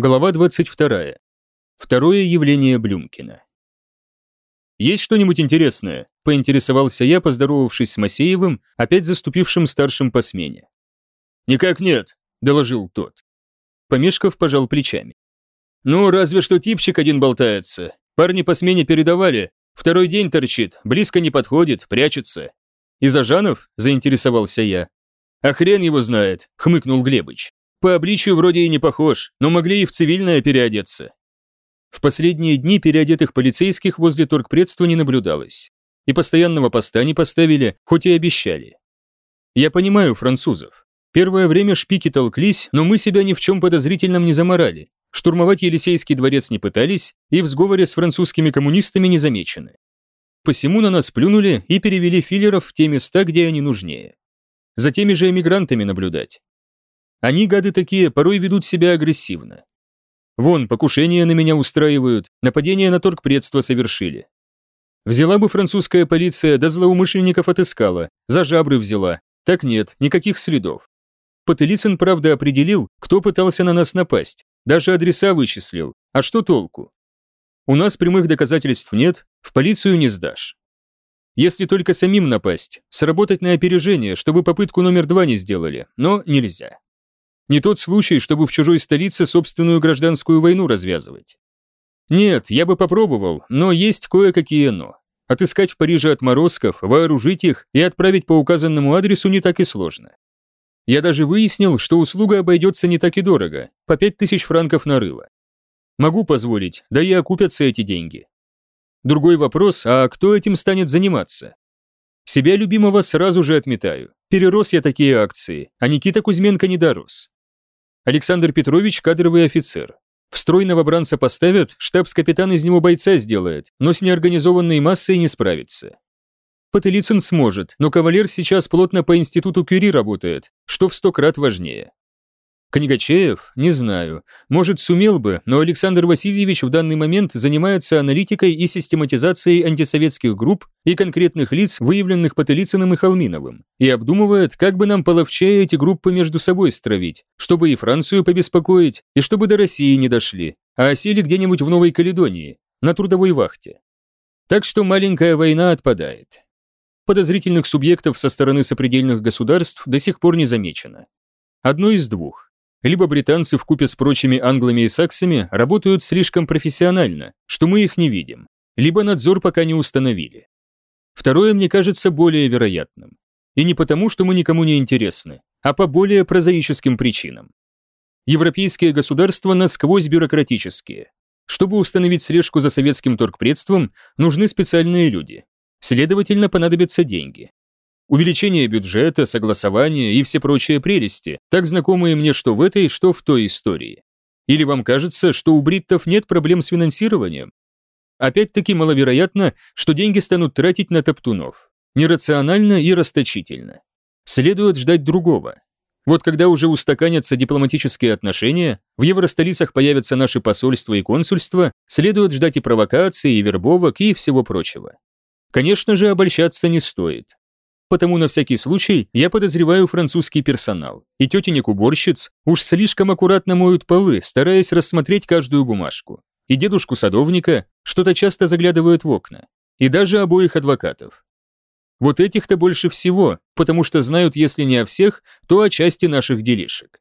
Глава 22. Второе явление Блюмкина. «Есть что-нибудь интересное?» – поинтересовался я, поздоровавшись с Масеевым, опять заступившим старшим по смене. «Никак нет», – доложил тот. Помешков пожал плечами. «Ну, разве что типчик один болтается. Парни по смене передавали. Второй день торчит, близко не подходит, прячется». «И Зажанов?» – заинтересовался я. «А хрен его знает», – хмыкнул Глебыч. По обличию вроде и не похож, но могли и в цивильное переодеться. В последние дни переодетых полицейских возле торгпредства не наблюдалось. И постоянного поста не поставили, хоть и обещали. Я понимаю французов. Первое время шпики толклись, но мы себя ни в чем подозрительном не заморали. Штурмовать Елисейский дворец не пытались и в сговоре с французскими коммунистами не замечены. Посему на нас плюнули и перевели филлеров в те места, где они нужнее. За теми же эмигрантами наблюдать. Они, гады такие, порой ведут себя агрессивно. Вон, покушения на меня устраивают, нападение на торгпредство совершили. Взяла бы французская полиция, да злоумышленников отыскала, за жабры взяла. Так нет, никаких следов. Потылицын, правда, определил, кто пытался на нас напасть, даже адреса вычислил. А что толку? У нас прямых доказательств нет, в полицию не сдашь. Если только самим напасть, сработать на опережение, чтобы попытку номер два не сделали, но нельзя. Не тот случай, чтобы в чужой столице собственную гражданскую войну развязывать. Нет, я бы попробовал, но есть кое-какие «но». Отыскать в Париже отморозков, вооружить их и отправить по указанному адресу не так и сложно. Я даже выяснил, что услуга обойдется не так и дорого, по 5000 франков на рыло. Могу позволить, да и окупятся эти деньги. Другой вопрос, а кто этим станет заниматься? Себя любимого сразу же отметаю. Перерос я такие акции, а Никита Кузьменко не дорос. Александр Петрович – кадровый офицер. В строй новобранца поставят, штабс-капитан из него бойца сделает, но с неорганизованной массой не справится. Потылицын сможет, но кавалер сейчас плотно по институту Кюри работает, что в сто крат важнее. Книгачеев? Не знаю. Может, сумел бы, но Александр Васильевич в данный момент занимается аналитикой и систематизацией антисоветских групп и конкретных лиц, выявленных Потылицыным и Холминовым, и обдумывает, как бы нам половчее эти группы между собой стравить, чтобы и Францию побеспокоить, и чтобы до России не дошли, а осели где-нибудь в Новой Каледонии, на трудовой вахте. Так что маленькая война отпадает. Подозрительных субъектов со стороны сопредельных государств до сих пор не замечено. Одно из двух либо британцы в купе с прочими англами и саксами работают слишком профессионально, что мы их не видим, либо надзор пока не установили. Второе мне кажется более вероятным. И не потому, что мы никому не интересны, а по более прозаическим причинам. Европейские государства насквозь бюрократические. Чтобы установить слежку за советским торгпредством, нужны специальные люди. Следовательно, понадобятся деньги. Увеличение бюджета, согласование и все прочие прелести, так знакомые мне что в этой, что в той истории. Или вам кажется, что у бриттов нет проблем с финансированием? Опять-таки маловероятно, что деньги станут тратить на топтунов. Нерационально и расточительно. Следует ждать другого. Вот когда уже устаканятся дипломатические отношения, в евростолицах появятся наши посольства и консульства, следует ждать и провокаций, и вербовок, и всего прочего. Конечно же, обольщаться не стоит потому на всякий случай я подозреваю французский персонал. И тетенек-уборщиц уж слишком аккуратно моют полы, стараясь рассмотреть каждую бумажку. И дедушку садовника что-то часто заглядывают в окна. И даже обоих адвокатов. Вот этих-то больше всего, потому что знают, если не о всех, то о части наших делишек.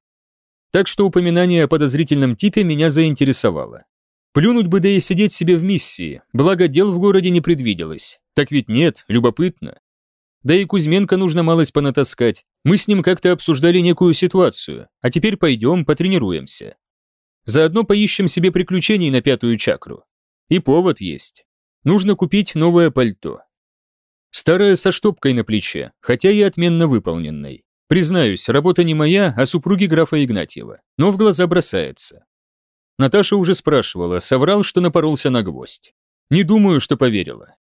Так что упоминание о подозрительном типе меня заинтересовало. Плюнуть бы да и сидеть себе в миссии, благо дел в городе не предвиделось. Так ведь нет, любопытно. Да и Кузьменко нужно малость понатаскать. Мы с ним как-то обсуждали некую ситуацию, а теперь пойдем потренируемся. Заодно поищем себе приключений на пятую чакру. И повод есть. Нужно купить новое пальто. Старое со штопкой на плече, хотя и отменно выполненной. Признаюсь, работа не моя, а супруги графа Игнатьева, но в глаза бросается. Наташа уже спрашивала, соврал, что напоролся на гвоздь. Не думаю, что поверила.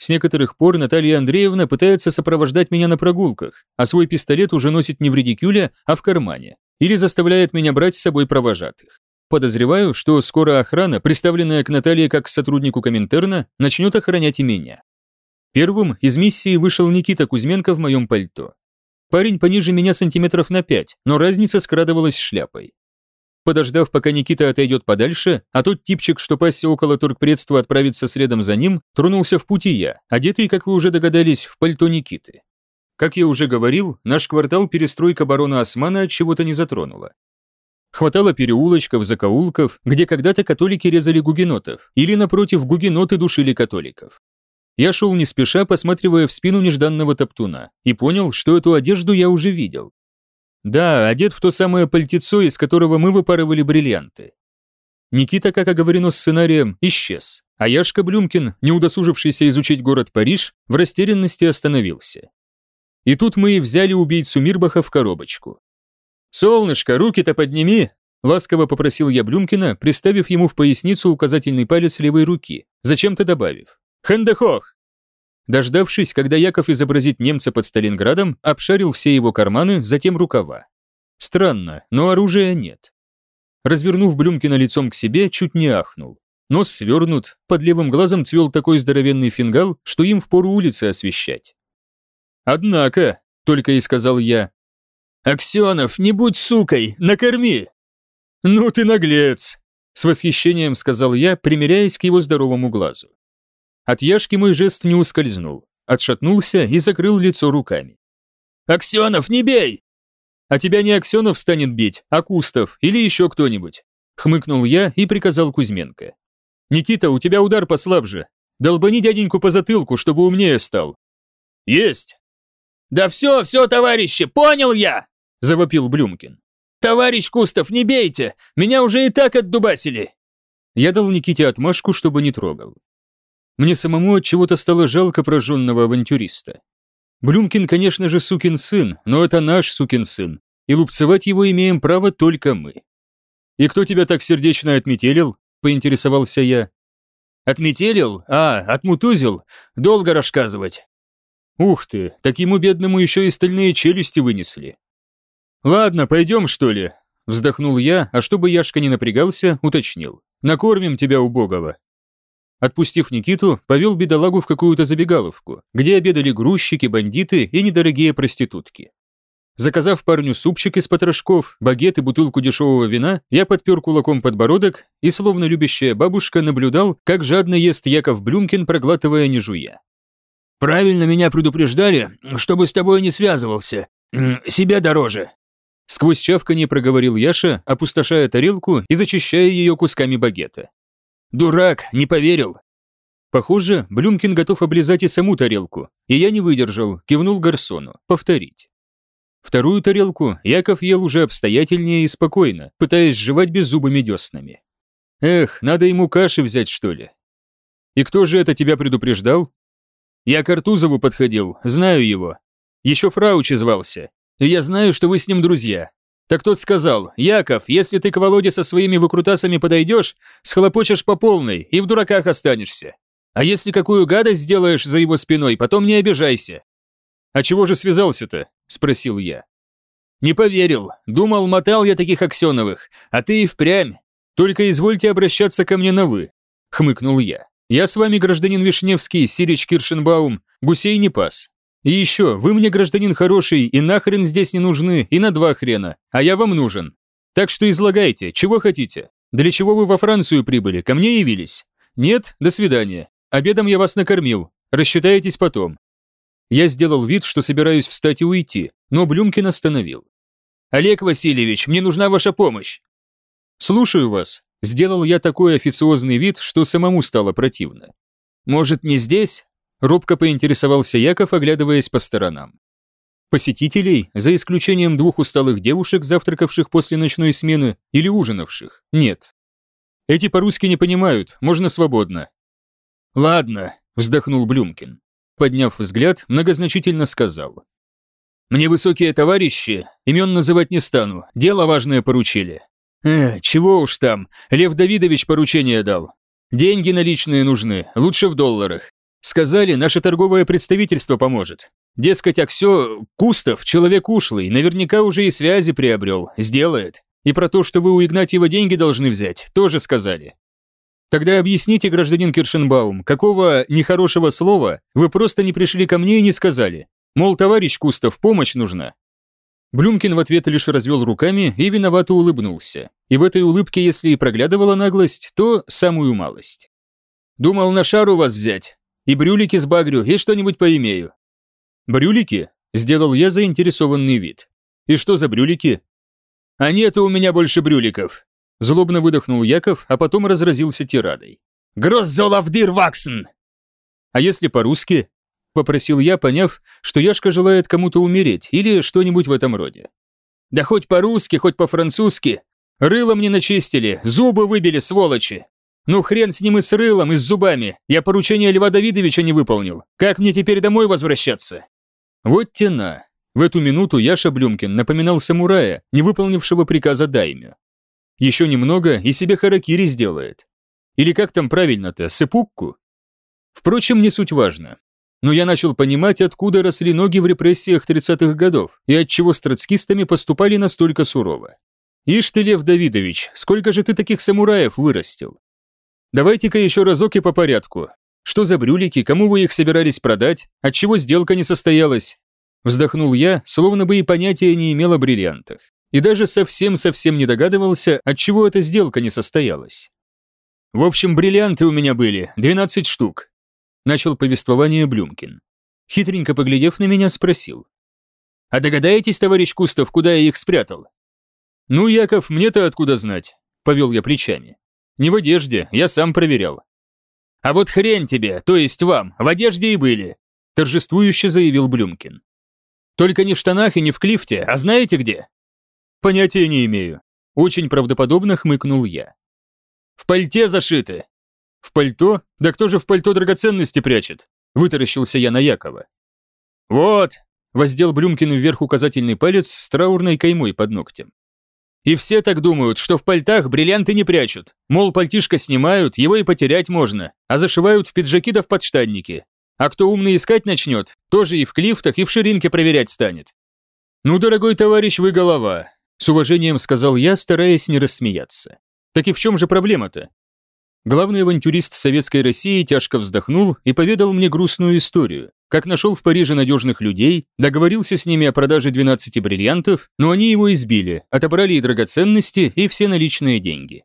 С некоторых пор Наталья Андреевна пытается сопровождать меня на прогулках, а свой пистолет уже носит не в редикюле, а в кармане, или заставляет меня брать с собой провожатых. Подозреваю, что скоро охрана, представленная к Наталье как сотруднику Коминтерна, начнет охранять и меня. Первым из миссии вышел Никита Кузьменко в моем пальто. Парень пониже меня сантиметров на пять, но разница скрадывалась шляпой. Подождав, пока Никита отойдет подальше, а тот типчик, что пасся около торгпредства, отправится следом за ним, тронулся в пути я, одетый, как вы уже догадались, в пальто Никиты. Как я уже говорил, наш квартал перестройка барона Османа от чего-то не затронула. Хватало переулочков, закоулков, где когда-то католики резали гугенотов, или, напротив, гугеноты душили католиков. Я шел не спеша, посматривая в спину нежданного топтуна, и понял, что эту одежду я уже видел. Да, одет в то самое пальтецо, из которого мы выпарывали бриллианты. Никита, как оговорено сценарием, исчез, а Яшка Блюмкин, не удосужившийся изучить город Париж, в растерянности остановился. И тут мы и взяли убийцу Мирбаха в коробочку. «Солнышко, руки-то подними!» – ласково попросил я Блюмкина, приставив ему в поясницу указательный палец левой руки, зачем-то добавив. «Хэндехох!» Дождавшись, когда Яков изобразит немца под Сталинградом, обшарил все его карманы, затем рукава. Странно, но оружия нет. Развернув Блюмкина лицом к себе, чуть не ахнул. Нос свернут, под левым глазом цвел такой здоровенный фингал, что им впору улицы освещать. «Однако», — только и сказал я, «Аксенов, не будь сукой, накорми!» «Ну ты наглец!» — с восхищением сказал я, примеряясь к его здоровому глазу. От Яшки мой жест не ускользнул, отшатнулся и закрыл лицо руками. «Аксенов, не бей!» «А тебя не Аксенов станет бить, а Кустов или еще кто-нибудь», хмыкнул я и приказал Кузьменко. «Никита, у тебя удар послабже. Долбани дяденьку по затылку, чтобы умнее стал». «Есть!» «Да все, все, товарищи, понял я!» – завопил Блюмкин. «Товарищ Кустов, не бейте! Меня уже и так отдубасили!» Я дал Никите отмашку, чтобы не трогал. Мне самому от чего-то стало жалко прожженного авантюриста. Блюмкин, конечно же, сукин сын, но это наш сукин сын, и лупцевать его имеем право только мы. «И кто тебя так сердечно отметелил?» – поинтересовался я. «Отметелил? А, отмутузил? Долго рассказывать. Ух ты, так ему бедному еще и стальные челюсти вынесли. Ладно, пойдем что ли? Вздохнул я, а чтобы Яшка не напрягался, уточнил. Накормим тебя убогого. Отпустив Никиту, повел бедолагу в какую-то забегаловку, где обедали грузчики, бандиты и недорогие проститутки. Заказав парню супчик из потрошков, багет и бутылку дешевого вина, я подпер кулаком подбородок и, словно любящая бабушка, наблюдал, как жадно ест Яков Блюмкин, проглатывая не жуя. Правильно меня предупреждали, чтобы с тобой не связывался. Себя дороже. Сквозь чавканье проговорил Яша, опустошая тарелку и зачищая ее кусками багета. Дурак, не поверил. Похоже, Блюмкин готов облизать и саму тарелку, и я не выдержал, кивнул гарсону. Повторить. Вторую тарелку Яков ел уже обстоятельнее и спокойно, пытаясь жевать беззубыми деснами. Эх, надо ему каши взять, что ли. И кто же это тебя предупреждал? Я к Артузову подходил, знаю его. Еще Фраучи звался. И я знаю, что вы с ним друзья. Так тот сказал, Яков, если ты к Володе со своими выкрутасами подойдешь, схлопочешь по полной и в дураках останешься. А если какую гадость сделаешь за его спиной, потом не обижайся. А чего же связался-то? Спросил я. Не поверил, думал, мотал я таких Аксеновых, а ты и впрямь. Только извольте обращаться ко мне на «вы», хмыкнул я. Я с вами гражданин Вишневский, Сирич Киршенбаум, гусей не пас. И еще, вы мне гражданин хороший, и нахрен здесь не нужны, и на два хрена, а я вам нужен. Так что излагайте, чего хотите. Для чего вы во Францию прибыли, ко мне явились? Нет, до свидания. Обедом я вас накормил, рассчитаетесь потом. Я сделал вид, что собираюсь встать и уйти, но Блюмкин остановил. «Олег Васильевич, мне нужна ваша помощь!» «Слушаю вас», Сделал я такой официозный вид, что самому стало противно. «Может, не здесь?» – робко поинтересовался Яков, оглядываясь по сторонам. Посетителей, за исключением двух усталых девушек, завтракавших после ночной смены или ужинавших, нет. Эти по-русски не понимают, можно свободно. «Ладно», – вздохнул Блюмкин. Подняв взгляд, многозначительно сказал. «Мне высокие товарищи, имен называть не стану, дело важное поручили. Э, чего уж там, Лев Давидович поручение дал. Деньги наличные нужны, лучше в долларах. Сказали, наше торговое представительство поможет. Дескать, Аксё, Кустов, человек ушлый, наверняка уже и связи приобрел, сделает. И про то, что вы у Игнатьева деньги должны взять, тоже сказали. Тогда объясните, гражданин Киршенбаум, какого нехорошего слова вы просто не пришли ко мне и не сказали? Мол, товарищ Кустов, помощь нужна. Блюмкин в ответ лишь развел руками и виновато улыбнулся. И в этой улыбке, если и проглядывала наглость, то самую малость. «Думал на шару вас взять. И брюлики с багрю, и что-нибудь поимею». «Брюлики?» – сделал я заинтересованный вид. «И что за брюлики?» «А нету у меня больше брюликов!» Злобно выдохнул Яков, а потом разразился тирадой. «Гросзолавдир ваксен!» «А если по-русски?» – попросил я, поняв, что Яшка желает кому-то умереть или что-нибудь в этом роде. «Да хоть по-русски, хоть по-французски. Рыло мне начистили, зубы выбили, сволочи. Ну хрен с ним и с рылом, и с зубами. Я поручение Льва Давидовича не выполнил. Как мне теперь домой возвращаться?» Вот тена. В эту минуту Яша Блюмкин напоминал самурая, не выполнившего приказа Дайме. Еще немного и себе харакири сделает. Или как там правильно-то, сыпукку? Впрочем, не суть важно но я начал понимать, откуда росли ноги в репрессиях 30-х годов и отчего с троцкистами поступали настолько сурово. Ишь ты, Лев Давидович, сколько же ты таких самураев вырастил? Давайте-ка еще разок и по порядку. Что за брюлики, кому вы их собирались продать, отчего сделка не состоялась? Вздохнул я, словно бы и понятия не имел о бриллиантах. И даже совсем-совсем не догадывался, отчего эта сделка не состоялась. В общем, бриллианты у меня были, 12 штук, начал повествование Блюмкин. Хитренько поглядев на меня, спросил. «А догадаетесь, товарищ Кустов, куда я их спрятал?» «Ну, Яков, мне-то откуда знать?» – повел я плечами. «Не в одежде, я сам проверял». «А вот хрень тебе, то есть вам, в одежде и были», – торжествующе заявил Блюмкин. «Только не в штанах и не в клифте, а знаете где?» «Понятия не имею», – очень правдоподобно хмыкнул я. «В пальте зашиты», «В пальто? Да кто же в пальто драгоценности прячет?» Вытаращился я на Якова. «Вот!» – воздел Брюмкин вверх указательный палец с траурной каймой под ногтем. «И все так думают, что в пальтах бриллианты не прячут. Мол, пальтишко снимают, его и потерять можно, а зашивают в пиджаки да в подштанники. А кто умный искать начнет, тоже и в клифтах, и в ширинке проверять станет». «Ну, дорогой товарищ, вы голова», – с уважением сказал я, стараясь не рассмеяться. «Так и в чем же проблема-то? Главный авантюрист Советской России тяжко вздохнул и поведал мне грустную историю, как нашел в Париже надежных людей, договорился с ними о продаже 12 бриллиантов, но они его избили, отобрали и драгоценности, и все наличные деньги.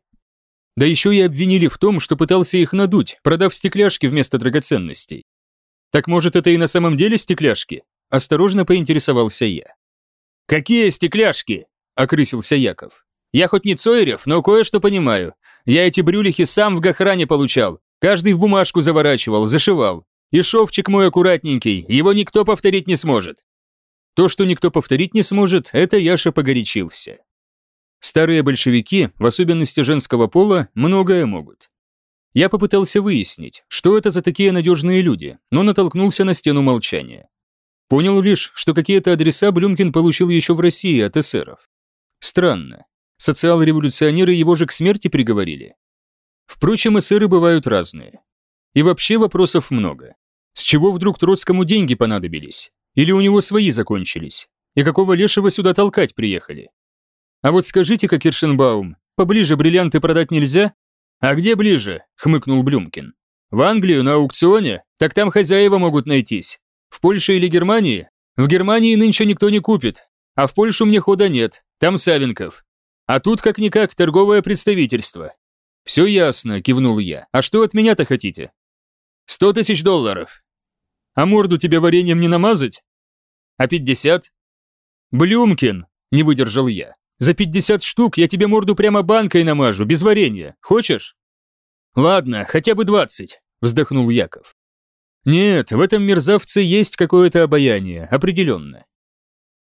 Да еще и обвинили в том, что пытался их надуть, продав стекляшки вместо драгоценностей. Так может, это и на самом деле стекляшки? Осторожно поинтересовался я. «Какие стекляшки?» – окрысился Яков. «Я хоть не Цойрев, но кое-что понимаю. Я эти брюлихи сам в Гохране получал. Каждый в бумажку заворачивал, зашивал. И шовчик мой аккуратненький, его никто повторить не сможет. То, что никто повторить не сможет, это Яша погорячился. Старые большевики, в особенности женского пола, многое могут. Я попытался выяснить, что это за такие надежные люди, но натолкнулся на стену молчания. Понял лишь, что какие-то адреса Блюмкин получил еще в России от эсеров. Странно. Социал-революционеры его же к смерти приговорили. Впрочем, эсеры бывают разные. И вообще вопросов много. С чего вдруг Троцкому деньги понадобились? Или у него свои закончились? И какого лешего сюда толкать приехали? А вот скажите-ка, Киршенбаум, поближе бриллианты продать нельзя? А где ближе? хмыкнул Блюмкин. В Англию на аукционе? Так там хозяева могут найтись. В Польше или Германии? В Германии нынче никто не купит. А в Польшу мне хода нет. Там Савенков. А тут как-никак торговое представительство. Все ясно, кивнул я. А что от меня-то хотите? Сто тысяч долларов. А морду тебе вареньем не намазать? А пятьдесят? Блюмкин, не выдержал я. За пятьдесят штук я тебе морду прямо банкой намажу, без варенья. Хочешь? Ладно, хотя бы двадцать, вздохнул Яков. Нет, в этом мерзавце есть какое-то обаяние, определенно.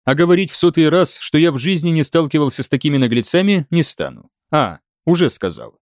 А говорить в сотый раз, что я в жизни не сталкивался с такими наглецами, не стану. А, уже сказал.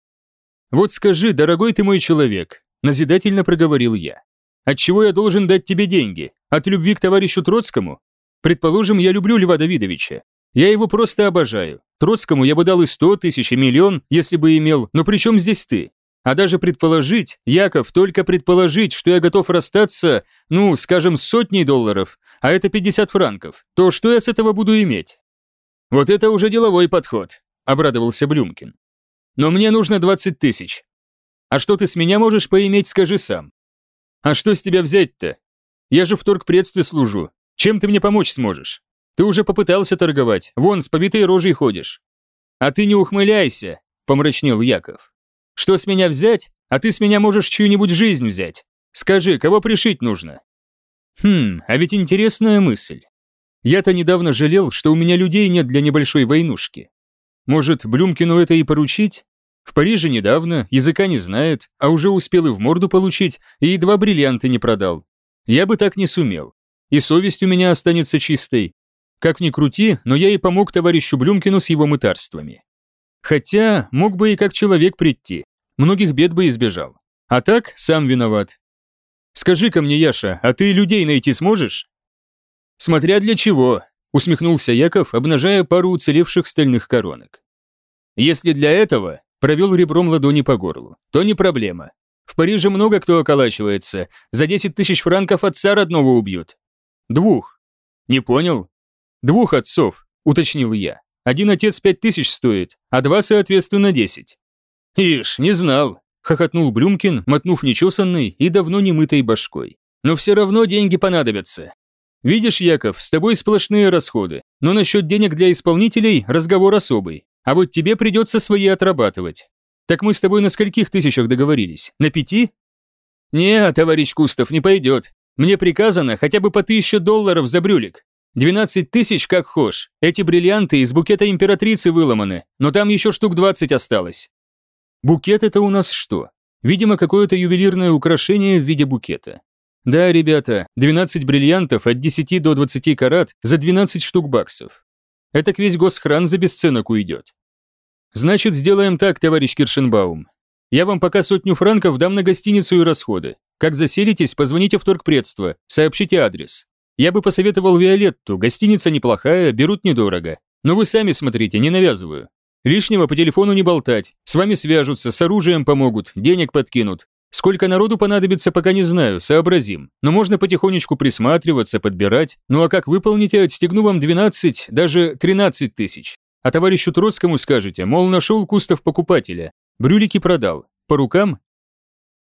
«Вот скажи, дорогой ты мой человек», – назидательно проговорил я. «Отчего я должен дать тебе деньги? От любви к товарищу Троцкому? Предположим, я люблю Льва Давидовича. Я его просто обожаю. Троцкому я бы дал и сто тысяч, и миллион, если бы имел, но при чем здесь ты? А даже предположить, Яков, только предположить, что я готов расстаться, ну, скажем, с сотней долларов, а это 50 франков, то что я с этого буду иметь? Вот это уже деловой подход, обрадовался Блюмкин. Но мне нужно 20 тысяч. А что ты с меня можешь поиметь, скажи сам. А что с тебя взять-то? Я же в торгпредстве служу. Чем ты мне помочь сможешь? Ты уже попытался торговать, вон с побитой рожей ходишь». «А ты не ухмыляйся», — помрачнел Яков. «Что с меня взять? А ты с меня можешь чью-нибудь жизнь взять. Скажи, кого пришить нужно?» Хм, а ведь интересная мысль. Я-то недавно жалел, что у меня людей нет для небольшой войнушки. Может, Блюмкину это и поручить? В Париже недавно, языка не знает, а уже успел и в морду получить, и едва бриллианты не продал. Я бы так не сумел. И совесть у меня останется чистой. Как ни крути, но я и помог товарищу Блюмкину с его мытарствами. Хотя, мог бы и как человек прийти. Многих бед бы избежал. А так, сам виноват. Скажи-ка мне, Яша, а ты людей найти сможешь? Смотря для чего, усмехнулся Яков, обнажая пару уцелевших стальных коронок. Если для этого, провел ребром ладони по горлу, то не проблема. В Париже много кто околачивается, за 10 тысяч франков отца родного убьют. Двух. Не понял? Двух отцов, уточнил я. Один отец пять тысяч стоит, а два, соответственно, десять. Ишь, не знал, хохотнул Блюмкин, мотнув нечесанной и давно немытой башкой. Но все равно деньги понадобятся. Видишь, Яков, с тобой сплошные расходы, но насчет денег для исполнителей разговор особый. А вот тебе придется свои отрабатывать. Так мы с тобой на скольких тысячах договорились? На пяти? Не, товарищ Кустов, не пойдет. Мне приказано хотя бы по тысяче долларов за брюлик. Двенадцать тысяч как хошь. Эти бриллианты из букета императрицы выломаны, но там еще штук двадцать осталось. Букет это у нас что? Видимо, какое-то ювелирное украшение в виде букета. Да, ребята, 12 бриллиантов от 10 до 20 карат за 12 штук баксов. Это весь госхран за бесценок уйдет. Значит, сделаем так, товарищ Киршенбаум. Я вам пока сотню франков дам на гостиницу и расходы. Как заселитесь, позвоните в торгпредство, сообщите адрес. Я бы посоветовал Виолетту, гостиница неплохая, берут недорого. Но вы сами смотрите, не навязываю. Лишнего по телефону не болтать, с вами свяжутся, с оружием помогут, денег подкинут. Сколько народу понадобится, пока не знаю, сообразим. Но можно потихонечку присматриваться, подбирать. Ну а как выполните, отстегну вам 12, даже 13 тысяч. А товарищу Троцкому скажете, мол, нашел Кустов покупателя. Брюлики продал. По рукам?